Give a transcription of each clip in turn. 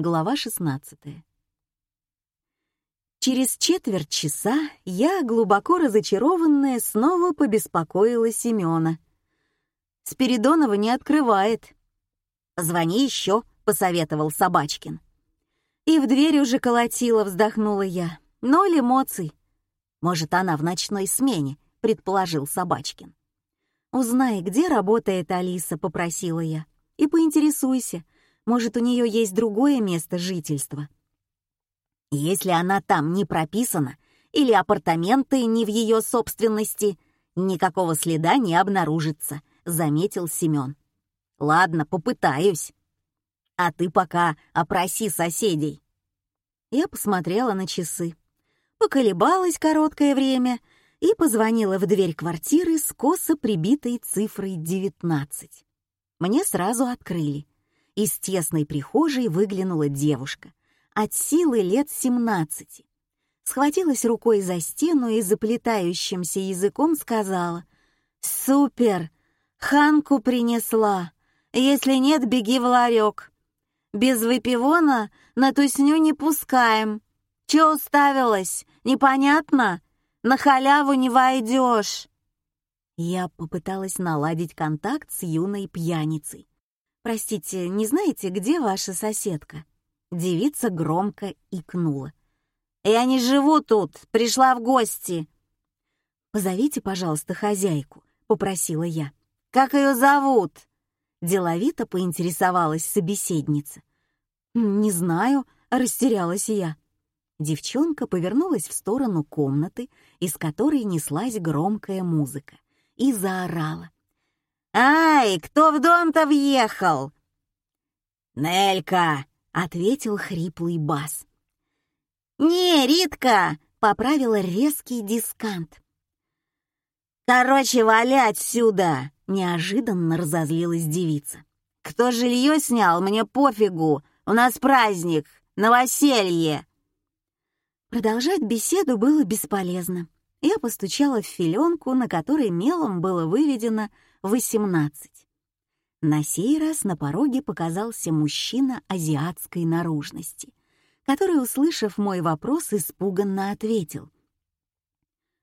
Глава 16. Через четверть часа я, глубоко разочарованная, снова побеспокоила Семёна. Спиридонова не открывает. «Звони еще», — посоветовал Собачкин. И в дверь уже колотила, вздохнула я. Ноль эмоций. Может, она в ночной смене, предположил Собачкин. «Узнай, где работает Алиса», — попросила я. «И поинтересуйся, может, у нее есть другое место жительства». Если она там не прописана или апартаменты не в ее собственности, никакого следа не обнаружится, заметил Семен. Ладно, попытаюсь. А ты пока опроси соседей. Я посмотрела на часы, поколебалась короткое время и позвонила в дверь квартиры с косо прибитой цифрой 19. Мне сразу открыли. Из тесной прихожей выглянула девушка, от силы лет 17. Схватилась рукой за стену и заплетающимся языком сказала «Супер! Ханку принесла! Если нет, беги в ларек. Без выпивона на тусню не пускаем. Че уставилась? Непонятно? На халяву не войдешь!» Я попыталась наладить контакт с юной пьяницей. «Простите, не знаете, где ваша соседка?» Девица громко икнула. «Я не живу тут, пришла в гости!» «Позовите, пожалуйста, хозяйку», — попросила я. «Как ее зовут?» Деловито поинтересовалась собеседница. «Не знаю», — растерялась я. Девчонка повернулась в сторону комнаты, из которой неслась громкая музыка, и заорала. «Ай, кто в дом-то въехал?» «Нелька!» — ответил хриплый бас. «Не, Ритка!» — поправила резкий дискант. «Короче, валя отсюда!» — неожиданно разозлилась девица. «Кто жилье снял, мне пофигу! У нас праздник, новоселье!» Продолжать беседу было бесполезно. Я постучала в филенку, на которой мелом было выведено «восемнадцать». На сей раз на пороге показался мужчина азиатской наружности, который, услышав мой вопрос, испуганно ответил.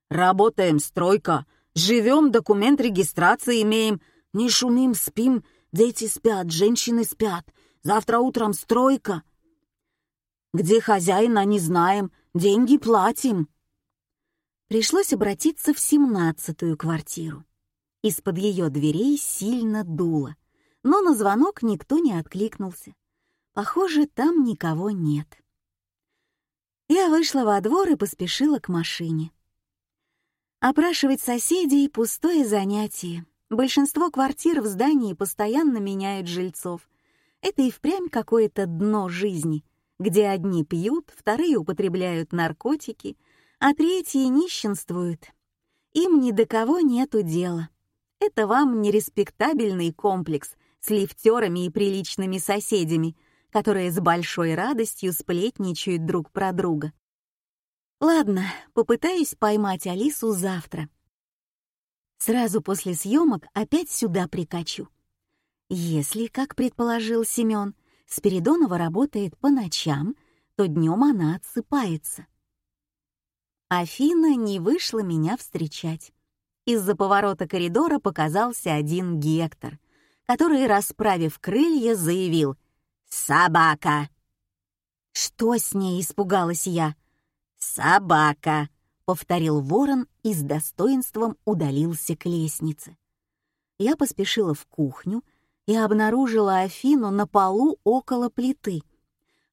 «Работаем, стройка, Живем, документ регистрации имеем. Не шумим, спим. Дети спят, женщины спят. Завтра утром стройка. Где хозяина, не знаем. Деньги платим. Пришлось обратиться в семнадцатую квартиру. Из-под ее дверей сильно дуло, но на звонок никто не откликнулся. Похоже, там никого нет. Я вышла во двор и поспешила к машине. Опрашивать соседей — пустое занятие. Большинство квартир в здании постоянно меняют жильцов. Это и впрямь какое-то дно жизни, где одни пьют, вторые употребляют наркотики, а третьи нищенствуют. Им ни до кого нету дела. Это вам не респектабельный комплекс с лифтерами и приличными соседями, которые с большой радостью сплетничают друг про друга. Ладно, попытаюсь поймать Алису завтра. Сразу после съемок опять сюда прикачу. Если, как предположил Семен, Спиридонова работает по ночам, то днем она отсыпается. Афина не вышла меня встречать. Из-за поворота коридора показался один Гектор, который, расправив крылья, заявил «Собака!» «Что с ней?» — испугалась я. «Собака!» — повторил ворон и с достоинством удалился к лестнице. Я поспешила в кухню и обнаружила Афину на полу около плиты.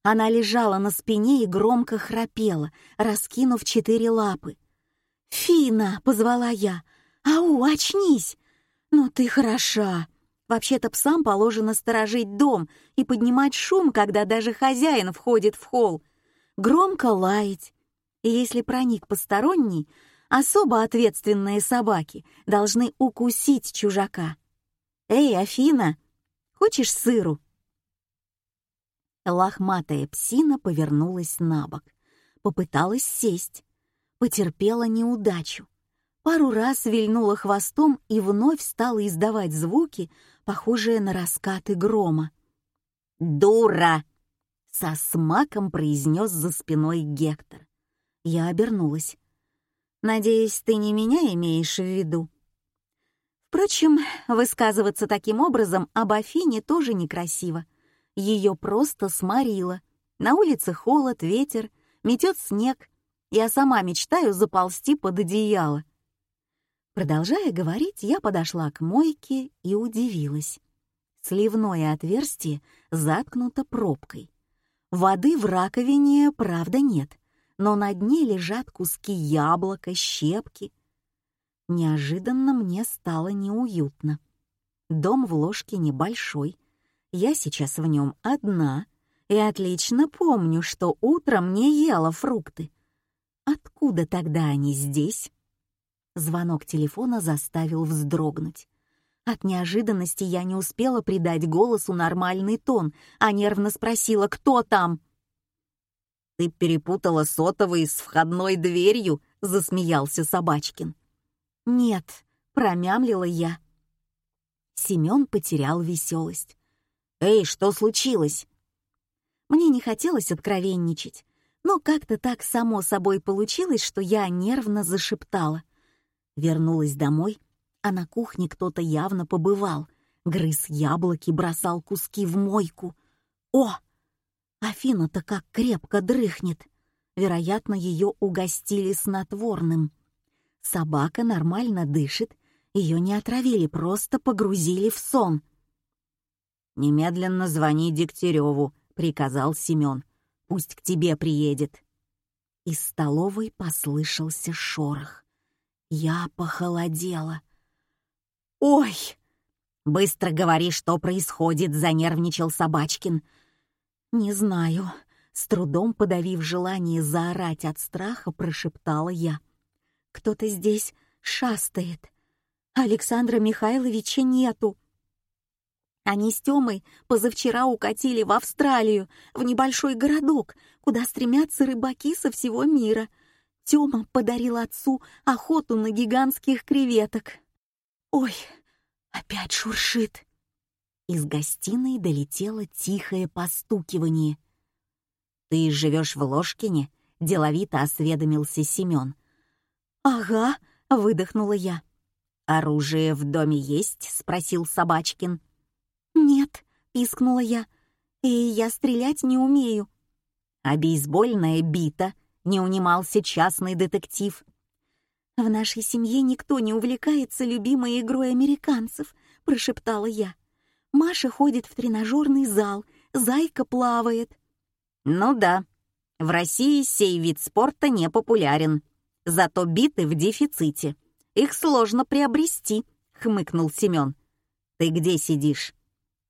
Она лежала на спине и громко храпела, раскинув четыре лапы. «Фина!» — позвала я. «Ау, очнись! Ну ты хороша!» Вообще-то псам положено сторожить дом и поднимать шум, когда даже хозяин входит в холл. Громко лаять, и если проник посторонний, особо ответственные собаки должны укусить чужака. «Эй, Афина, хочешь сыру?» Лохматая псина повернулась на бок, попыталась сесть, потерпела неудачу. Пару раз вильнула хвостом и вновь стала издавать звуки, похожие на раскаты грома. «Дура!» Со смаком произнес за спиной Гектор. Я обернулась. «Надеюсь, ты не меня имеешь в виду?» Впрочем, высказываться таким образом об Афине тоже некрасиво. Ее просто сморило. На улице холод, ветер, метет снег. Я сама мечтаю заползти под одеяло. Продолжая говорить, я подошла к мойке и удивилась. Сливное отверстие заткнуто пробкой. Воды в раковине, правда, нет, но на дне лежат куски яблока, щепки — Неожиданно мне стало неуютно. Дом в ложке небольшой. Я сейчас в нем одна и отлично помню, что утром не ела фрукты. Откуда тогда они здесь? Звонок телефона заставил вздрогнуть. От неожиданности я не успела придать голосу нормальный тон, а нервно спросила, кто там. «Ты перепутала сотовый с входной дверью», — засмеялся Собачкин. «Нет», — промямлила я. Семён потерял веселость. «Эй, что случилось?» Мне не хотелось откровенничать, но как-то так само собой получилось, что я нервно зашептала. Вернулась домой, а на кухне кто-то явно побывал, грыз яблоки, бросал куски в мойку. О! Афина-то как крепко дрыхнет. Вероятно, ее угостили снотворным. Собака нормально дышит, ее не отравили, просто погрузили в сон. «Немедленно звони Дегтяреву», — приказал Семен. «Пусть к тебе приедет». Из столовой послышался шорох. Я похолодела. «Ой!» «Быстро говори, что происходит», — занервничал Собачкин. «Не знаю», — с трудом подавив желание заорать от страха, прошептала я. Кто-то здесь шастает. Александра Михайловича нету. Они с Тёмой позавчера укатили в Австралию, в небольшой городок, куда стремятся рыбаки со всего мира. Тёма подарил отцу охоту на гигантских креветок. Ой, опять шуршит. Из гостиной долетело тихое постукивание. «Ты живешь в Ложкине?» — деловито осведомился Семён. «Ага», — выдохнула я. «Оружие в доме есть?» — спросил Собачкин. «Нет», — пискнула я, — «и я стрелять не умею». «А бейсбольная бита?» — не унимался частный детектив. «В нашей семье никто не увлекается любимой игрой американцев», — прошептала я. «Маша ходит в тренажерный зал, Зайка плавает». «Ну да, в России сей вид спорта не популярен», Зато биты в дефиците. Их сложно приобрести», — хмыкнул Семен. «Ты где сидишь?»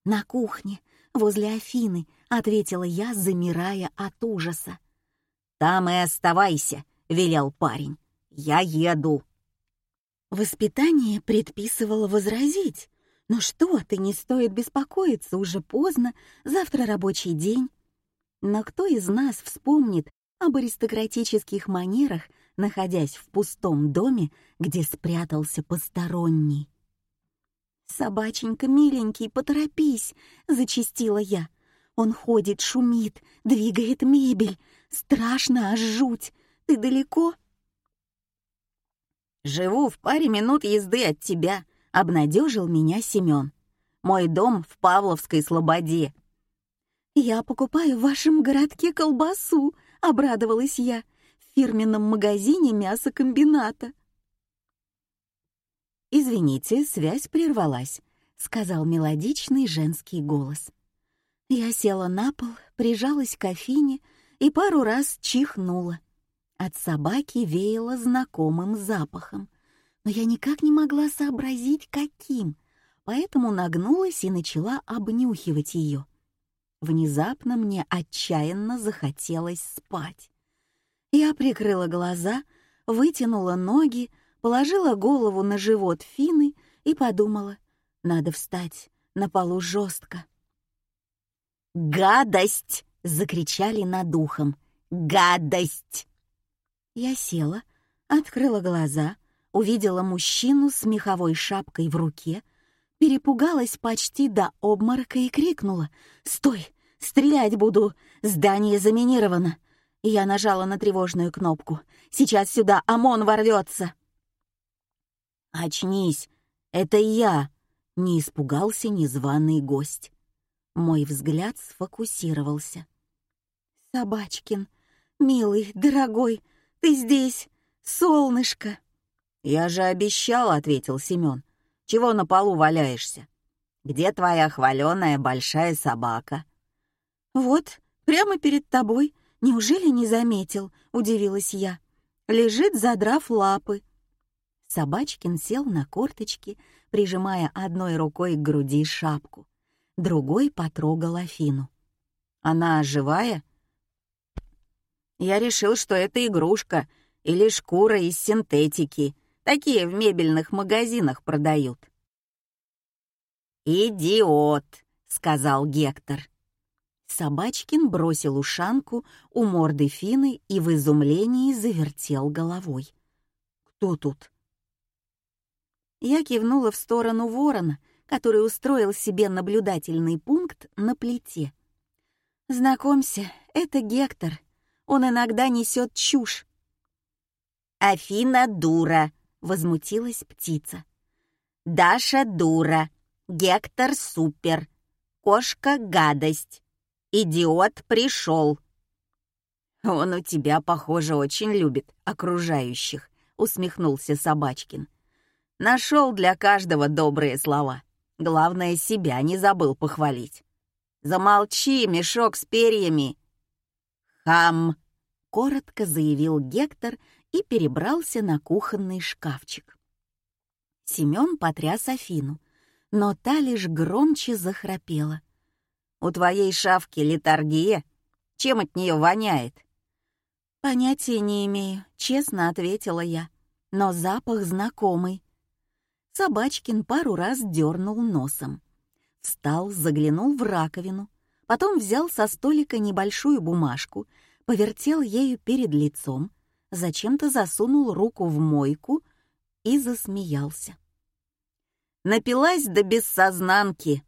«На кухне, возле Афины», — ответила я, замирая от ужаса. «Там и оставайся», — велел парень. «Я еду». Воспитание предписывало возразить. «Ну что ты, не стоит беспокоиться, уже поздно, завтра рабочий день». Но кто из нас вспомнит об аристократических манерах находясь в пустом доме, где спрятался посторонний. «Собаченька, миленький, поторопись!» — зачистила я. «Он ходит, шумит, двигает мебель. Страшно, аж жуть. Ты далеко?» «Живу в паре минут езды от тебя», — обнадежил меня Семен. «Мой дом в Павловской Слободе». «Я покупаю в вашем городке колбасу», — обрадовалась я фирменном магазине мясокомбината. «Извините, связь прервалась», — сказал мелодичный женский голос. Я села на пол, прижалась к Афине и пару раз чихнула. От собаки веяло знакомым запахом, но я никак не могла сообразить, каким, поэтому нагнулась и начала обнюхивать ее. Внезапно мне отчаянно захотелось спать. Я прикрыла глаза, вытянула ноги, положила голову на живот Фины и подумала, надо встать, на полу жестко. «Гадость!» — закричали над ухом. «Гадость!» Я села, открыла глаза, увидела мужчину с меховой шапкой в руке, перепугалась почти до обморока и крикнула «Стой! Стрелять буду! Здание заминировано!» Я нажала на тревожную кнопку. «Сейчас сюда ОМОН ворвется!» «Очнись! Это я!» — не испугался незваный гость. Мой взгляд сфокусировался. «Собачкин, милый, дорогой, ты здесь, солнышко!» «Я же обещал», — ответил Семен. «Чего на полу валяешься? Где твоя хваленая большая собака?» «Вот, прямо перед тобой. Неужели не заметил?» — удивилась я. «Лежит, задрав лапы». Собачкин сел на корточки, прижимая одной рукой к груди шапку. Другой потрогал Афину. «Она живая?» «Я решил, что это игрушка или шкура из синтетики. Такие в мебельных магазинах продают». «Идиот!» — сказал Гектор. Собачкин бросил ушанку у морды Фины и в изумлении завертел головой. «Кто тут?» Я кивнула в сторону ворона, который устроил себе наблюдательный пункт на плите. «Знакомься, это Гектор. Он иногда несет чушь». «Афина дура», — возмутилась птица. «Даша дура, Гектор супер, кошка гадость, идиот пришел». «Он у тебя, похоже, очень любит окружающих», — усмехнулся Собачкин. Нашел для каждого добрые слова. Главное, себя не забыл похвалить. «Замолчи, мешок с перьями!» «Хам!» — коротко заявил Гектор и перебрался на кухонный шкафчик. Семен потряс Афину, но та лишь громче захрапела. «У твоей шавки литаргия? Чем от нее воняет?» «Понятия не имею», — честно ответила я, но запах знакомый. Собачкин пару раз дернул носом. Встал, заглянул в раковину, потом взял со столика небольшую бумажку, повертел ею перед лицом, зачем-то засунул руку в мойку и засмеялся. Напилась до бессознанки.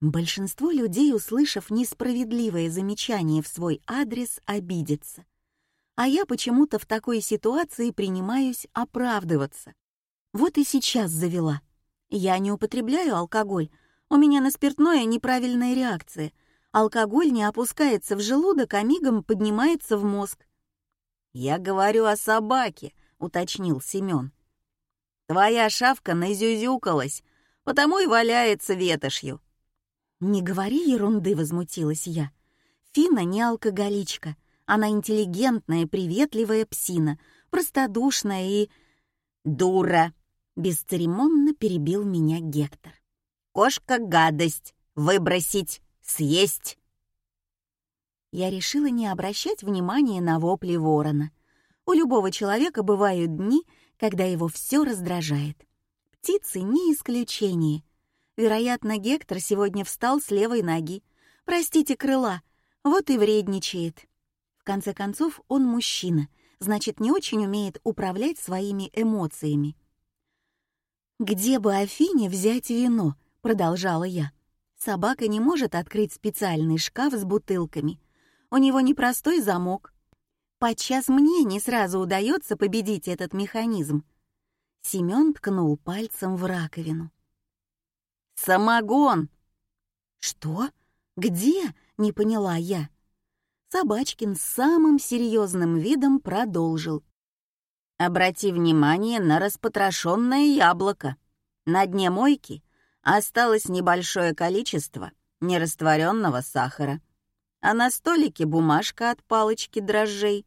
Большинство людей, услышав несправедливое замечание в свой адрес, обидятся. А я почему-то в такой ситуации принимаюсь оправдываться. Вот и сейчас завела. Я не употребляю алкоголь. У меня на спиртное неправильная реакция. Алкоголь не опускается в желудок, а мигом поднимается в мозг. «Я говорю о собаке», — уточнил Семен. «Твоя шавка назюзюкалась, потому и валяется ветошью». «Не говори ерунды», — возмутилась я. «Фина не алкоголичка. Она интеллигентная, приветливая псина, простодушная и...» «Дура!» Бесцеремонно перебил меня Гектор. «Кошка — гадость! Выбросить! Съесть!» Я решила не обращать внимания на вопли ворона. У любого человека бывают дни, когда его все раздражает. Птицы не исключение. Вероятно, Гектор сегодня встал с левой ноги. Простите, крыла, вот и вредничает. В конце концов, он мужчина, значит, не очень умеет управлять своими эмоциями. «Где бы Афине взять вино?» — продолжала я. «Собака не может открыть специальный шкаф с бутылками. У него непростой замок. Подчас мне не сразу удается победить этот механизм». Семён ткнул пальцем в раковину. «Самогон!» «Что? Где?» — не поняла я. Собачкин с самым серьезным видом продолжил. Обрати внимание на распотрошенное яблоко. На дне мойки осталось небольшое количество нерастворенного сахара, а на столике бумажка от палочки дрожжей.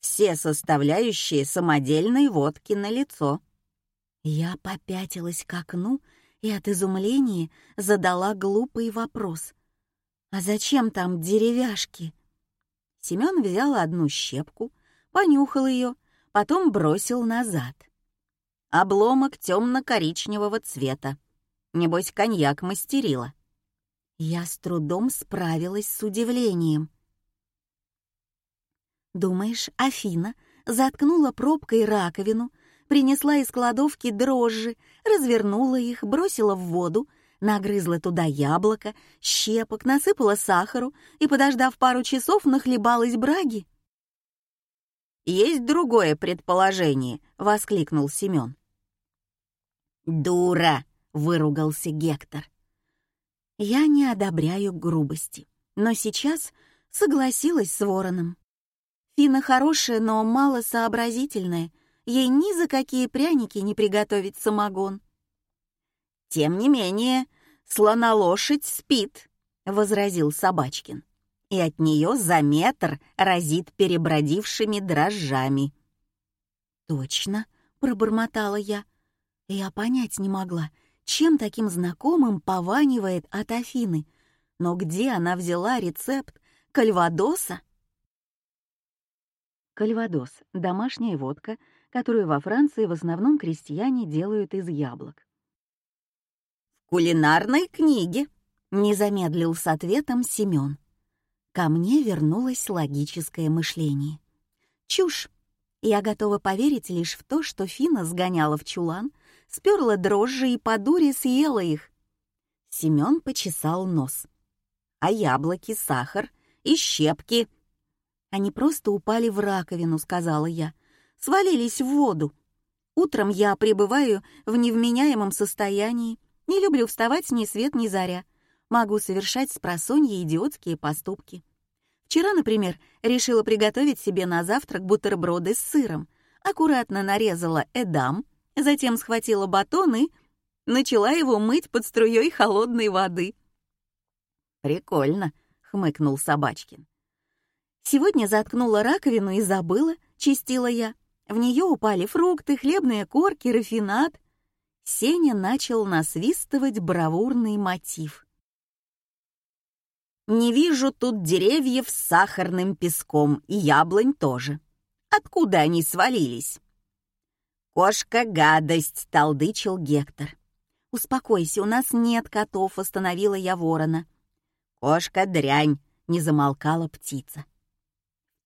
Все составляющие самодельной водки на лицо. Я попятилась к окну и от изумления задала глупый вопрос. «А зачем там деревяшки?» Семён взял одну щепку, понюхал ее потом бросил назад. Обломок темно-коричневого цвета. Небось, коньяк мастерила. Я с трудом справилась с удивлением. Думаешь, Афина заткнула пробкой раковину, принесла из кладовки дрожжи, развернула их, бросила в воду, Нагрызла туда яблоко, щепок, насыпала сахару и, подождав пару часов, нахлебалась браги. «Есть другое предположение», — воскликнул Семен. «Дура!» — выругался Гектор. Я не одобряю грубости, но сейчас согласилась с вороном. Фина хорошая, но мало сообразительная. Ей ни за какие пряники не приготовить самогон. «Тем не менее, слонолошадь спит», — возразил Собачкин. «И от нее за метр разит перебродившими дрожжами». «Точно», — пробормотала я. Я понять не могла, чем таким знакомым пованивает от Афины, но где она взяла рецепт кальвадоса? Кальвадос — домашняя водка, которую во Франции в основном крестьяне делают из яблок. «В кулинарной книге», — не замедлил с ответом Семён. Ко мне вернулось логическое мышление. Чушь. Я готова поверить лишь в то, что Фина сгоняла в чулан, сперла дрожжи и по дуре съела их. Семён почесал нос. А яблоки, сахар и щепки — они просто упали в раковину, сказала я. Свалились в воду. Утром я пребываю в невменяемом состоянии. Не люблю вставать ни свет, ни заря. Могу совершать с просонья идиотские поступки. Вчера, например, решила приготовить себе на завтрак бутерброды с сыром. Аккуратно нарезала эдам, затем схватила батон и начала его мыть под струей холодной воды. «Прикольно», — хмыкнул Собачкин. Сегодня заткнула раковину и забыла, чистила я. В нее упали фрукты, хлебные корки, рафинат. Сеня начал насвистывать бравурный мотив. «Не вижу тут деревьев с сахарным песком, и яблонь тоже. Откуда они свалились?» «Кошка — гадость!» — толдычил Гектор. «Успокойся, у нас нет котов», — остановила я ворона. «Кошка — дрянь!» — не замолкала птица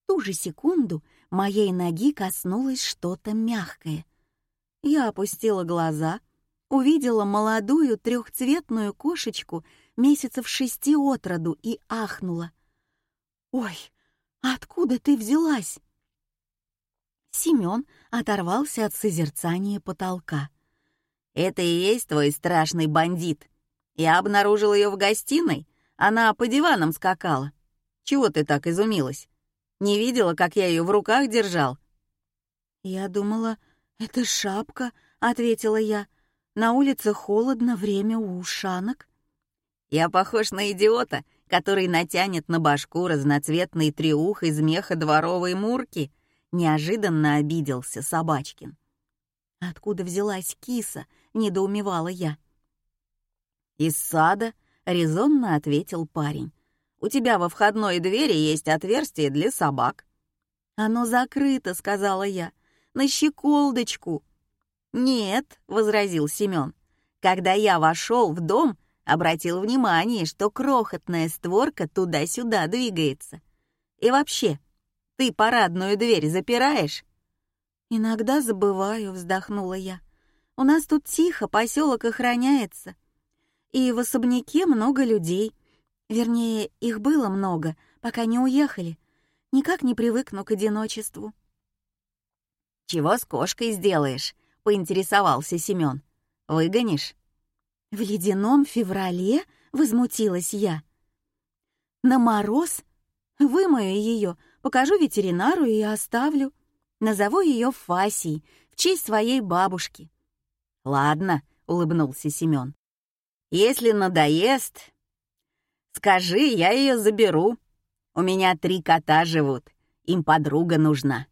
ту же секунду моей ноги коснулось что-то мягкое. Я опустила глаза, увидела молодую трехцветную кошечку месяцев шести от роду и ахнула. «Ой, откуда ты взялась?» Семён оторвался от созерцания потолка. «Это и есть твой страшный бандит. Я обнаружил ее в гостиной, она по диванам скакала. Чего ты так изумилась? Не видела, как я ее в руках держал?» «Я думала, это шапка», — ответила я. «На улице холодно, время у ушанок». «Я похож на идиота, который натянет на башку разноцветный треух из меха дворовой мурки», — неожиданно обиделся Собачкин. «Откуда взялась киса?» — недоумевала я. «Из сада», — резонно ответил парень. У тебя во входной двери есть отверстие для собак». «Оно закрыто», — сказала я, — «на щеколдочку». «Нет», — возразил Семен. «Когда я вошел в дом, обратил внимание, что крохотная створка туда-сюда двигается. И вообще, ты парадную дверь запираешь?» «Иногда забываю», — вздохнула я. «У нас тут тихо, поселок охраняется. И в особняке много людей. Вернее, их было много, пока не уехали. Никак не привыкну к одиночеству. «Чего с кошкой сделаешь?» — поинтересовался Семён. «Выгонишь?» «В ледяном феврале?» — возмутилась я. «На мороз? Вымою ее, покажу ветеринару и оставлю. Назову ее Фасией в честь своей бабушки». «Ладно», — улыбнулся Семён. «Если надоест, Скажи, я ее заберу. У меня три кота живут, им подруга нужна.